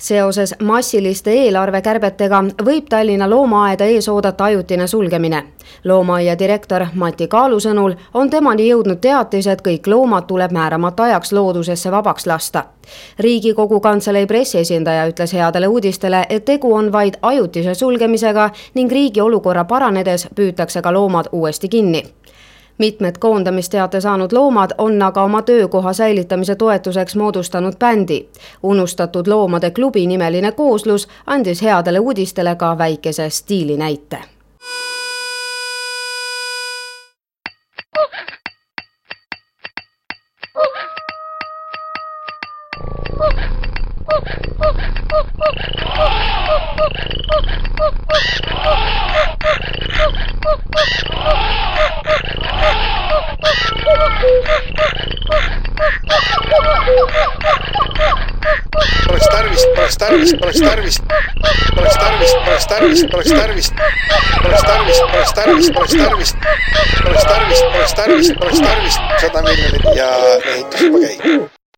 seoses massiliste eelarvekärbetega võib Tallinna loomaaeda ees oodata ajutine sulgemine. loomaaia direktor Mati Kaalu sõnul on temani jõudnud teatis, et kõik loomad tuleb määramata ajaks loodusesse vabaks lasta. riigikogu kantselei pressiesindaja ütles headele uudistele, et tegu on vaid ajutise sulgemisega ning riigi olukorra paranedes püütakse ka loomad uuesti kinni mitmed koondamisteate saanud loomad on aga oma töökoha säilitamise toetuseks moodustanud bändi. unustatud loomade klubi nimeline kooslus andis headele uudistele ka väikese stiilinäite poleks tarvist, poleks tarvist, poleks tarvist, poleks tarvist, poleks tarvist, poleks tarvist, poleks tarvist, poleks tarvist, poleks tarvist, poleks tarvist, poleks tarvist, poleks tarvist, sada miljonit ja ehitus juba käib.